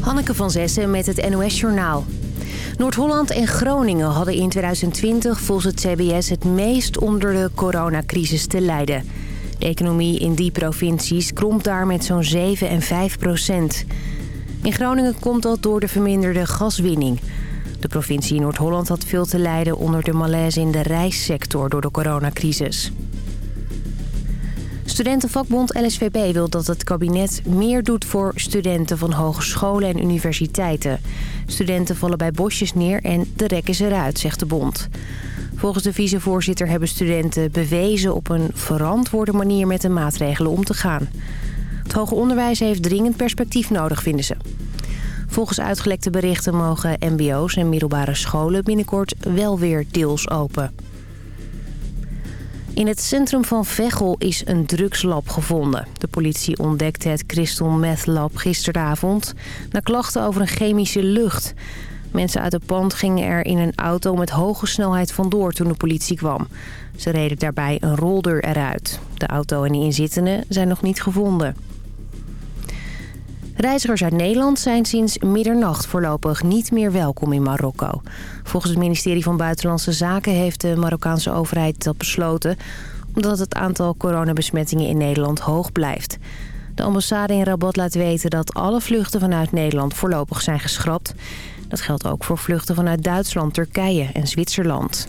Hanneke van Zessen met het NOS Journaal. Noord-Holland en Groningen hadden in 2020 volgens het CBS het meest onder de coronacrisis te lijden. De economie in die provincies kromp daar met zo'n 7 en 5 procent. In Groningen komt dat door de verminderde gaswinning. De provincie Noord-Holland had veel te lijden onder de malaise in de reissector door de coronacrisis. Studentenvakbond LSVB wil dat het kabinet meer doet voor studenten van hogescholen en universiteiten. Studenten vallen bij bosjes neer en de rek is eruit, zegt de bond. Volgens de vicevoorzitter hebben studenten bewezen op een verantwoorde manier met de maatregelen om te gaan. Het hoger onderwijs heeft dringend perspectief nodig, vinden ze. Volgens uitgelekte berichten mogen mbo's en middelbare scholen binnenkort wel weer deels open. In het centrum van Veghel is een drugslab gevonden. De politie ontdekte het Crystal Meth Lab gisteravond... na klachten over een chemische lucht. Mensen uit het pand gingen er in een auto met hoge snelheid vandoor toen de politie kwam. Ze reden daarbij een roldeur eruit. De auto en de inzittenden zijn nog niet gevonden. Reizigers uit Nederland zijn sinds middernacht voorlopig niet meer welkom in Marokko. Volgens het ministerie van Buitenlandse Zaken heeft de Marokkaanse overheid dat besloten... omdat het aantal coronabesmettingen in Nederland hoog blijft. De ambassade in Rabat laat weten dat alle vluchten vanuit Nederland voorlopig zijn geschrapt. Dat geldt ook voor vluchten vanuit Duitsland, Turkije en Zwitserland.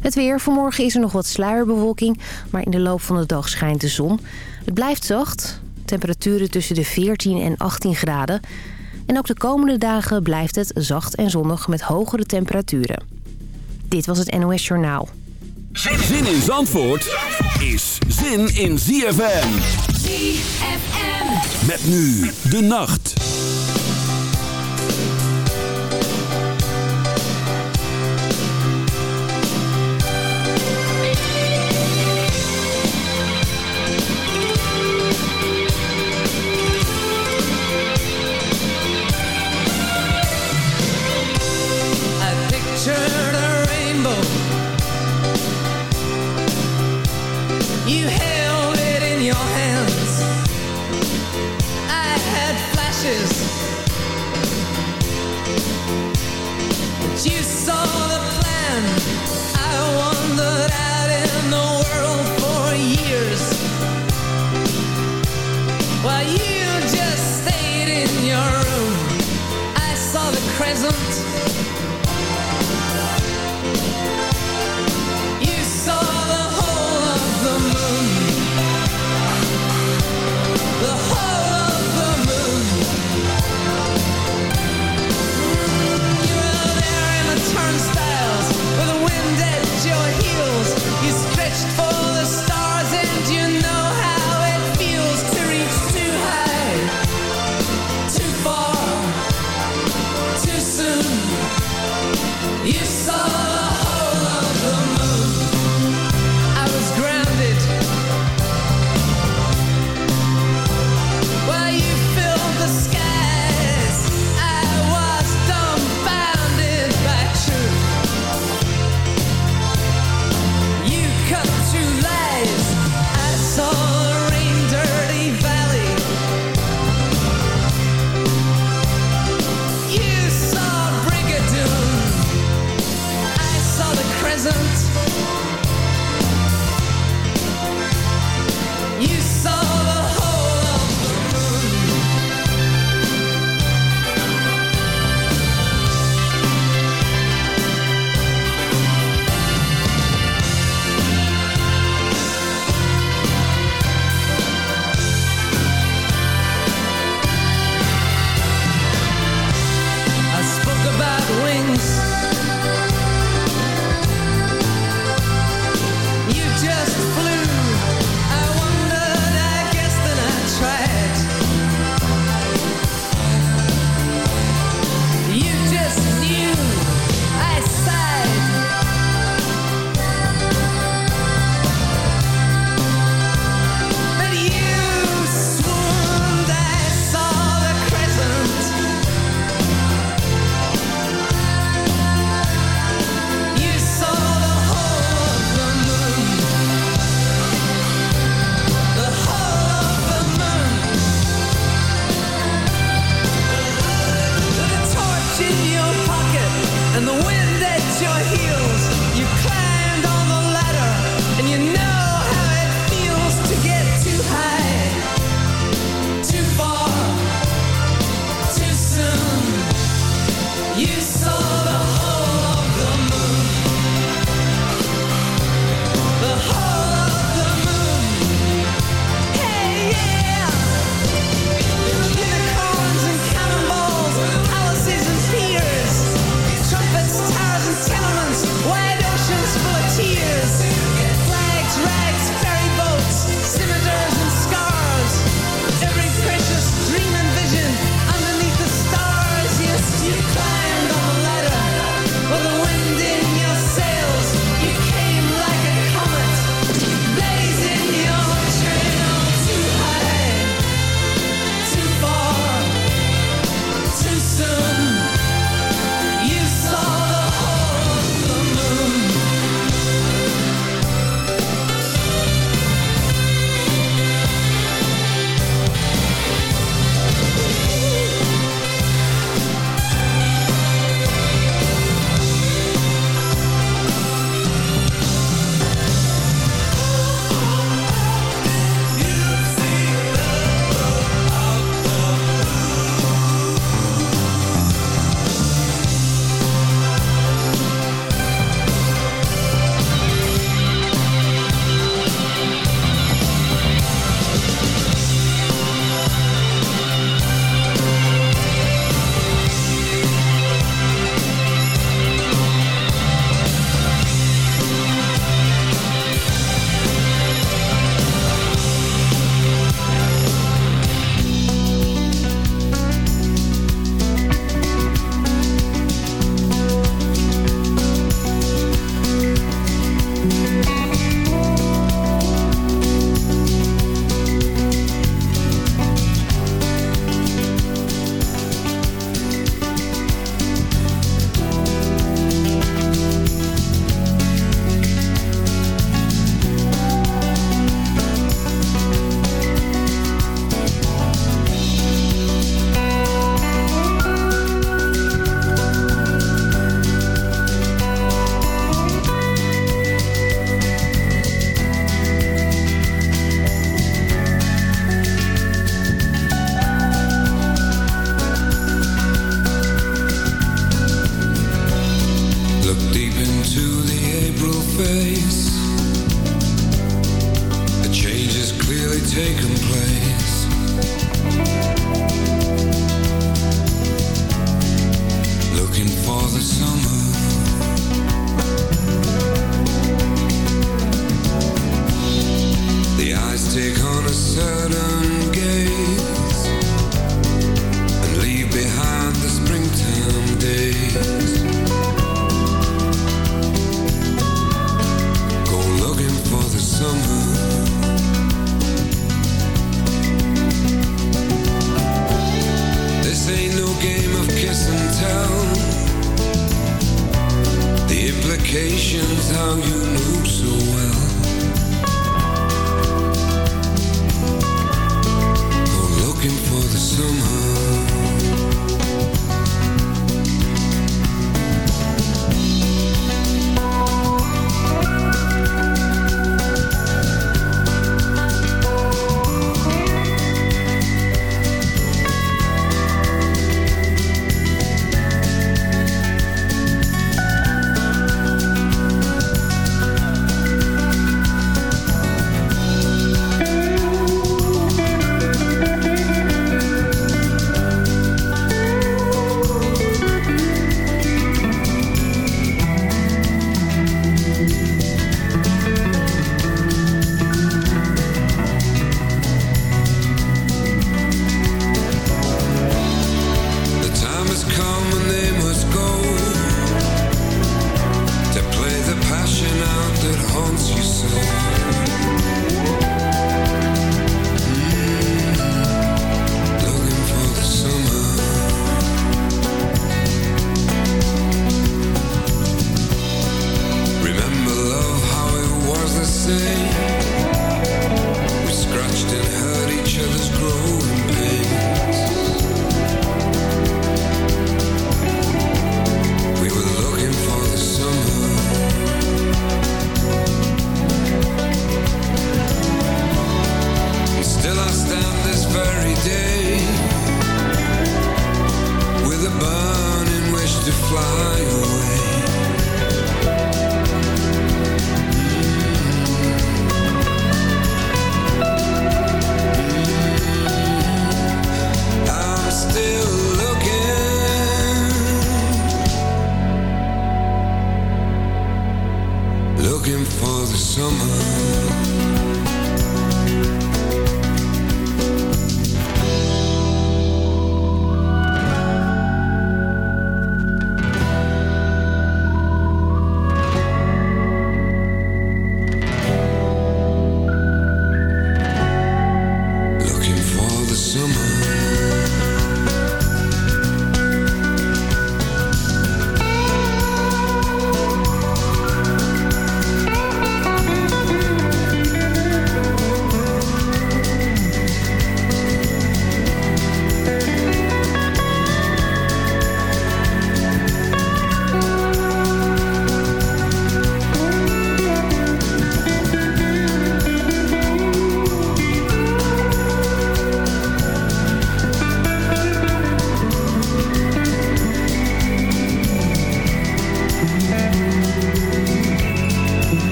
Het weer. Vanmorgen is er nog wat sluierbewolking, maar in de loop van de dag schijnt de zon. Het blijft zacht. Temperaturen tussen de 14 en 18 graden. En ook de komende dagen blijft het zacht en zonnig met hogere temperaturen. Dit was het NOS Journaal. Zin in Zandvoort is zin in ZFM. ZFM. Met nu de nacht.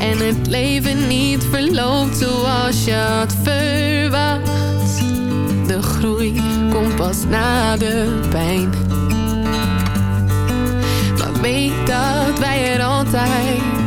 En het leven niet verloopt zoals je had verwacht. De groei komt pas na de pijn. Maar weet dat wij er altijd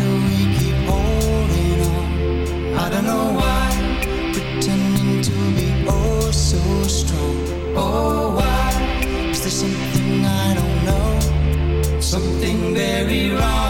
do we keep holding on? I don't know why, pretending to be oh so strong. Oh, why? Is there something I don't know? Something very wrong.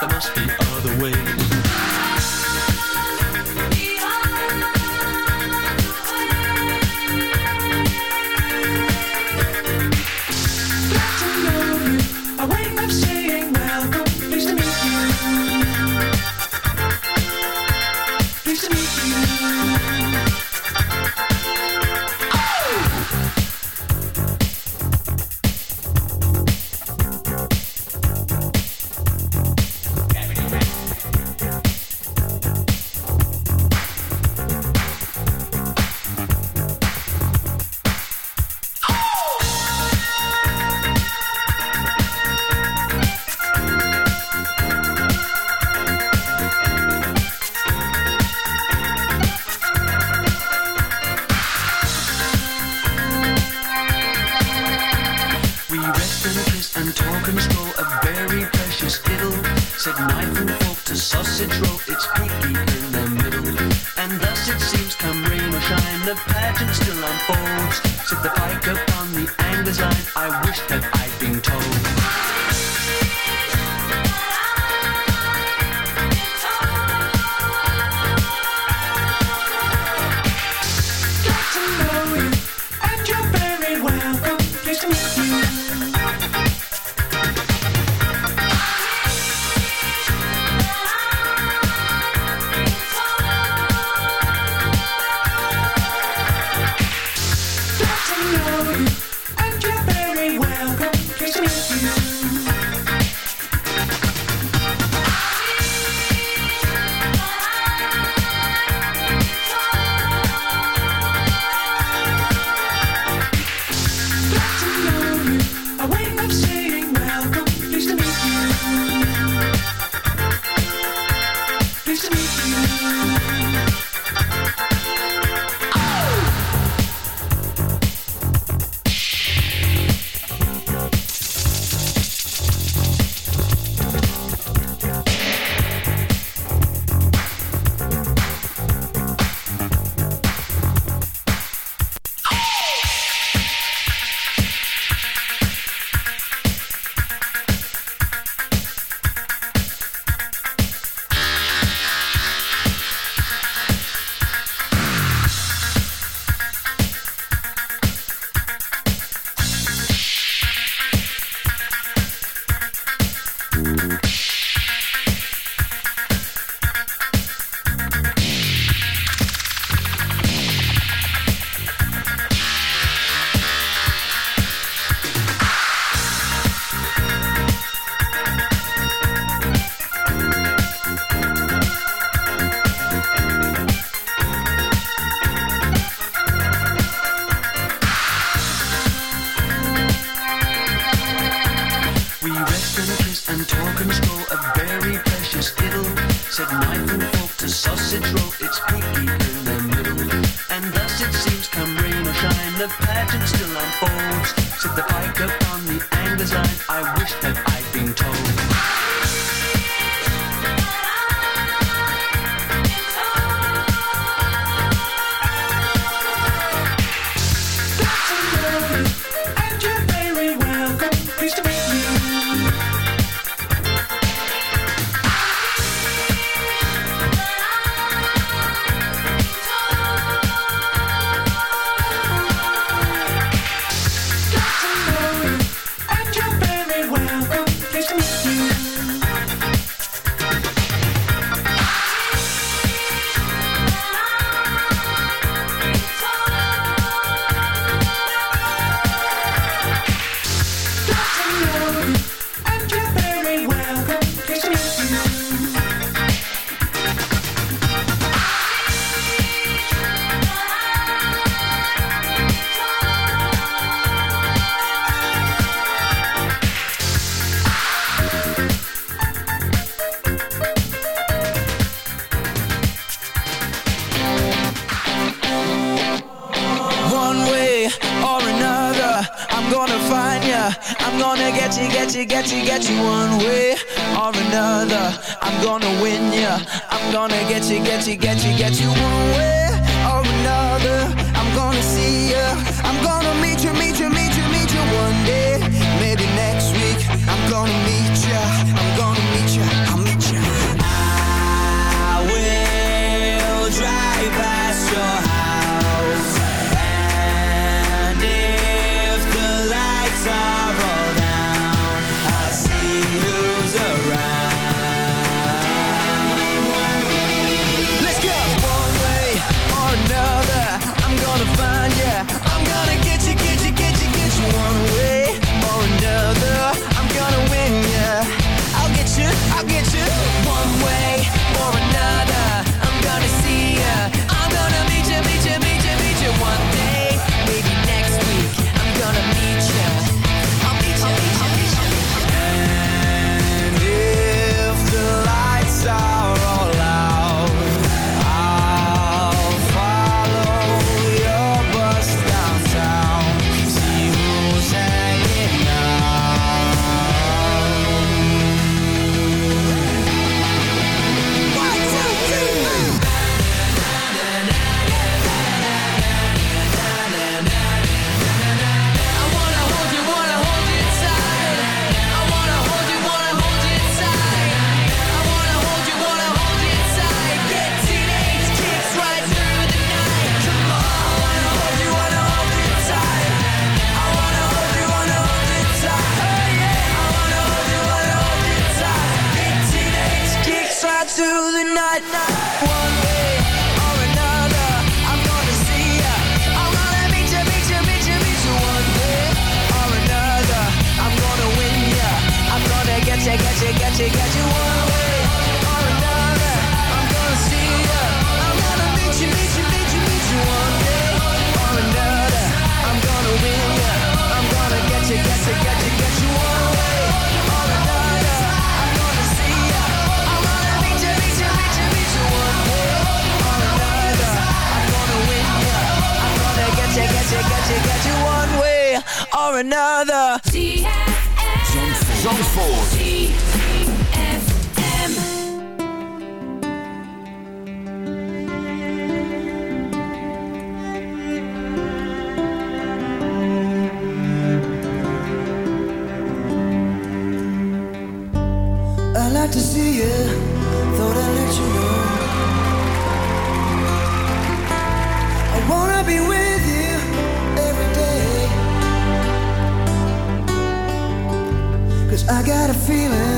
There must be like to see you. Thought I'd let you know. I wanna be with you every day. Cause I got a feeling.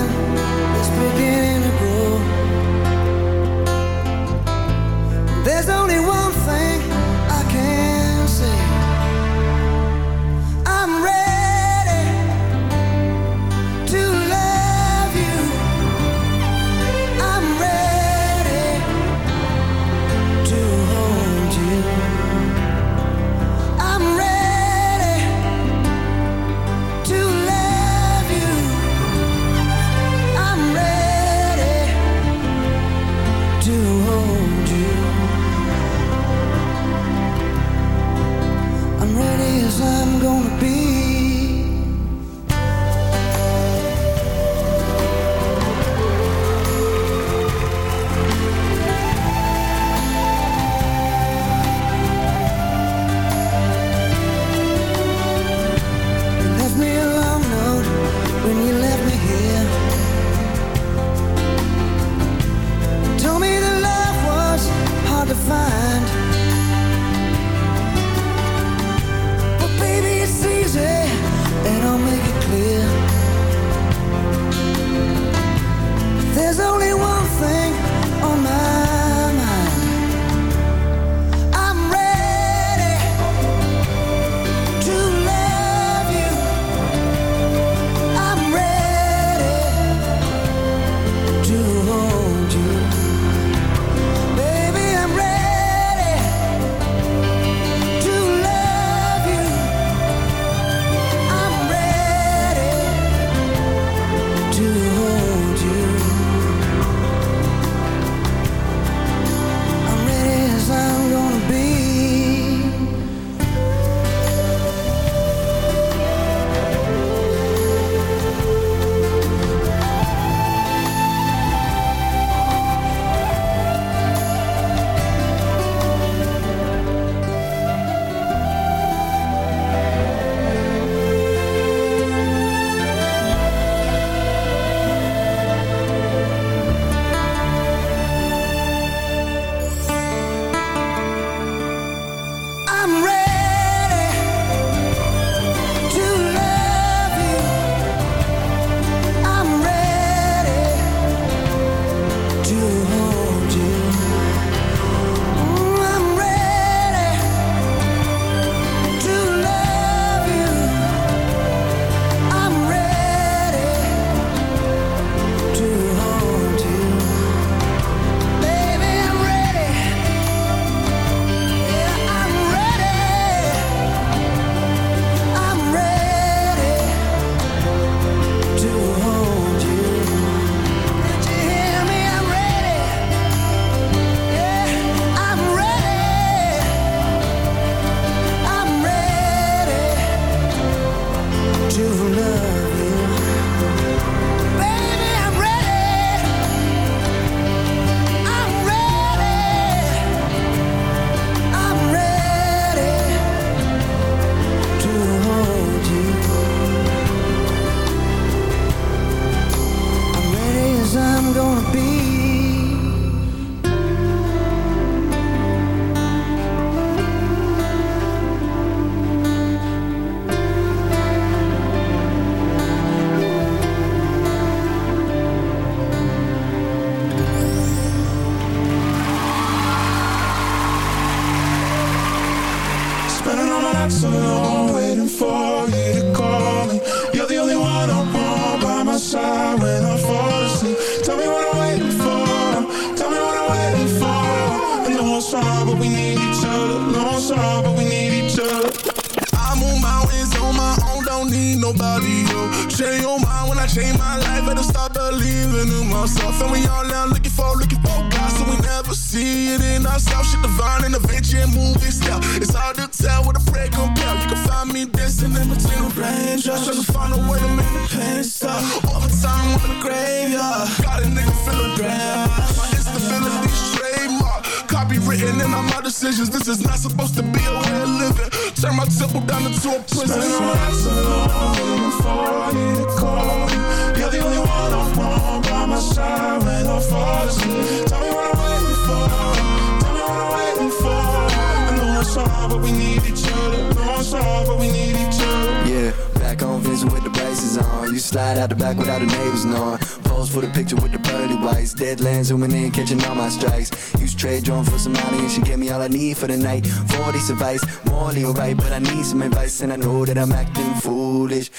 advice. Morally alright, but I need some advice, and I know that I'm acting foolish.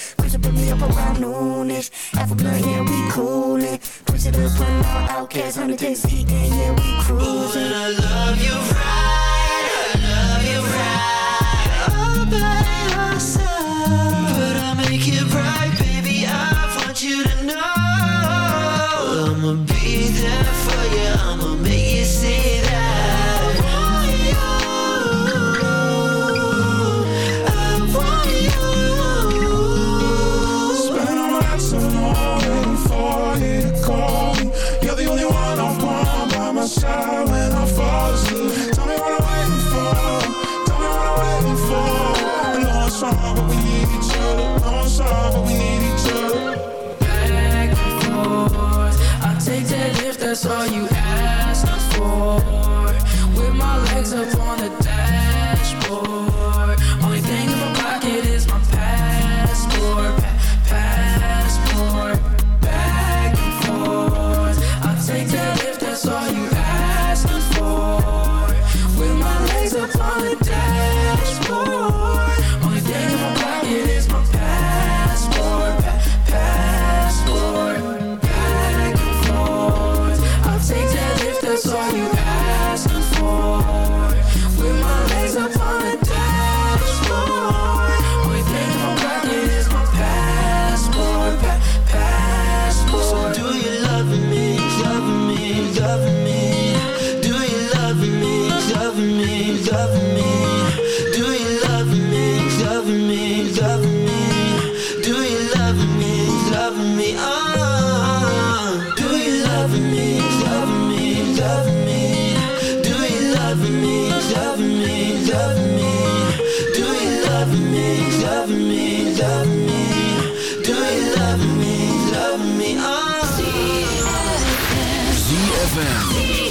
ZFM.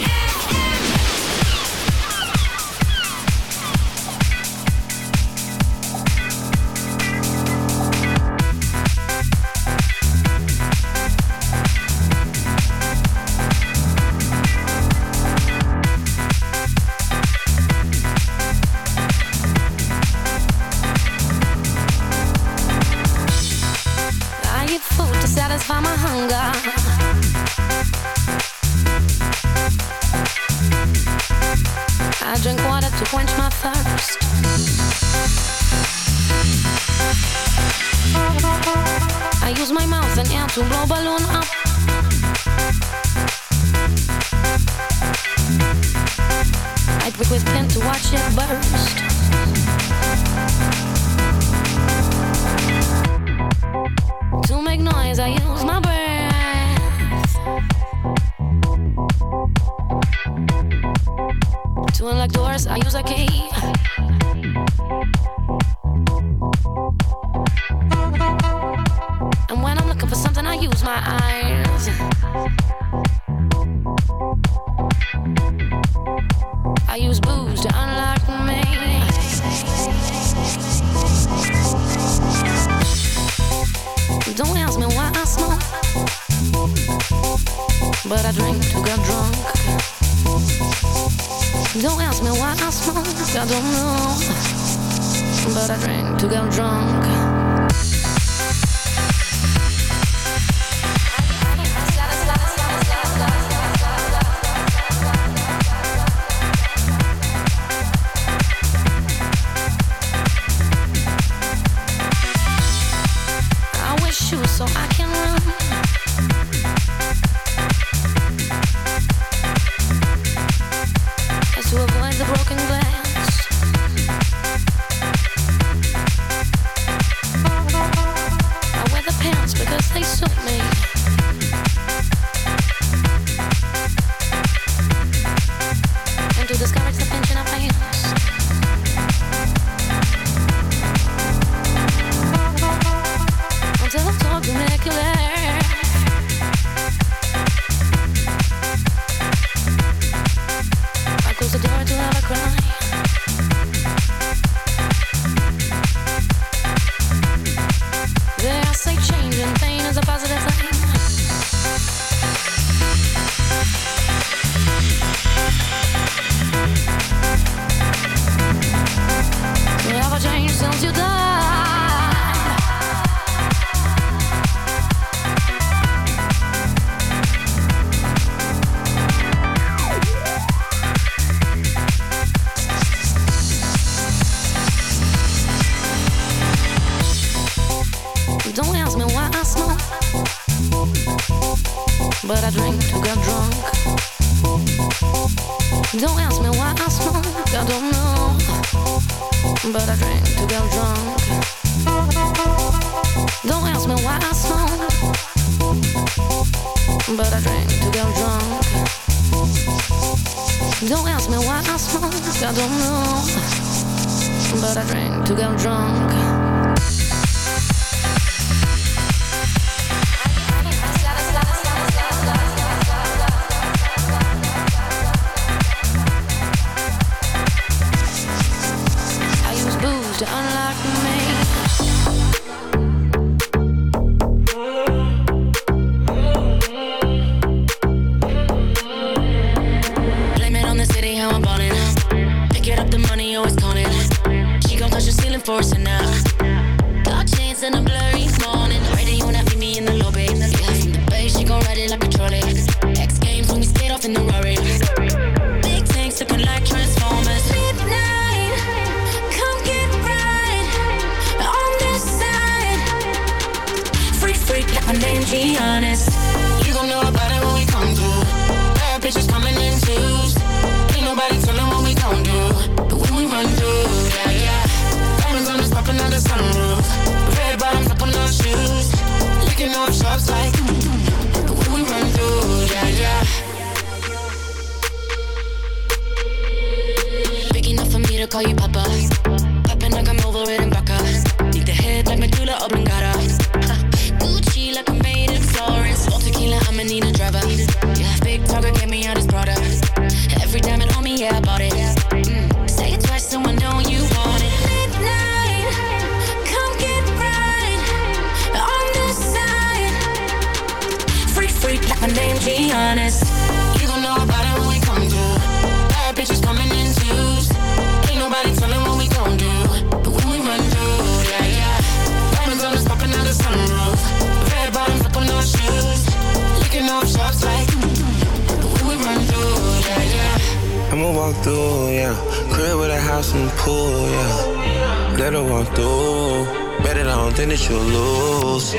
better one through. Better don't think that you'll lose.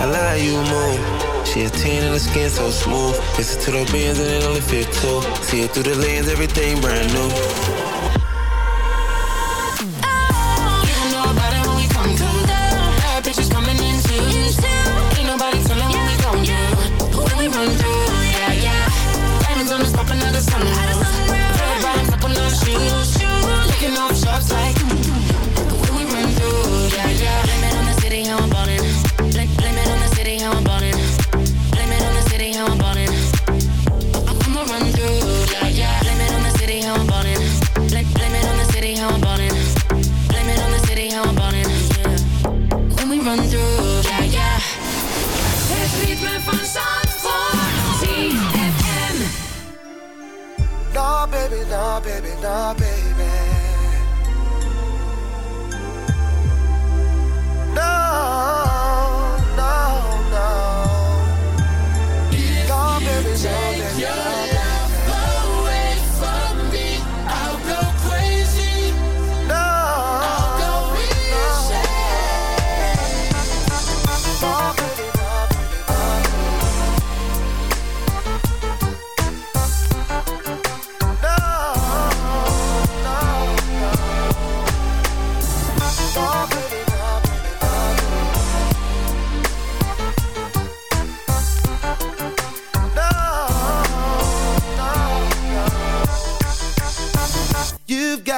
I love how you move. She a teen and the skin so smooth. Listen to the bands and it only fit two. See it through the lens, everything brand new. stop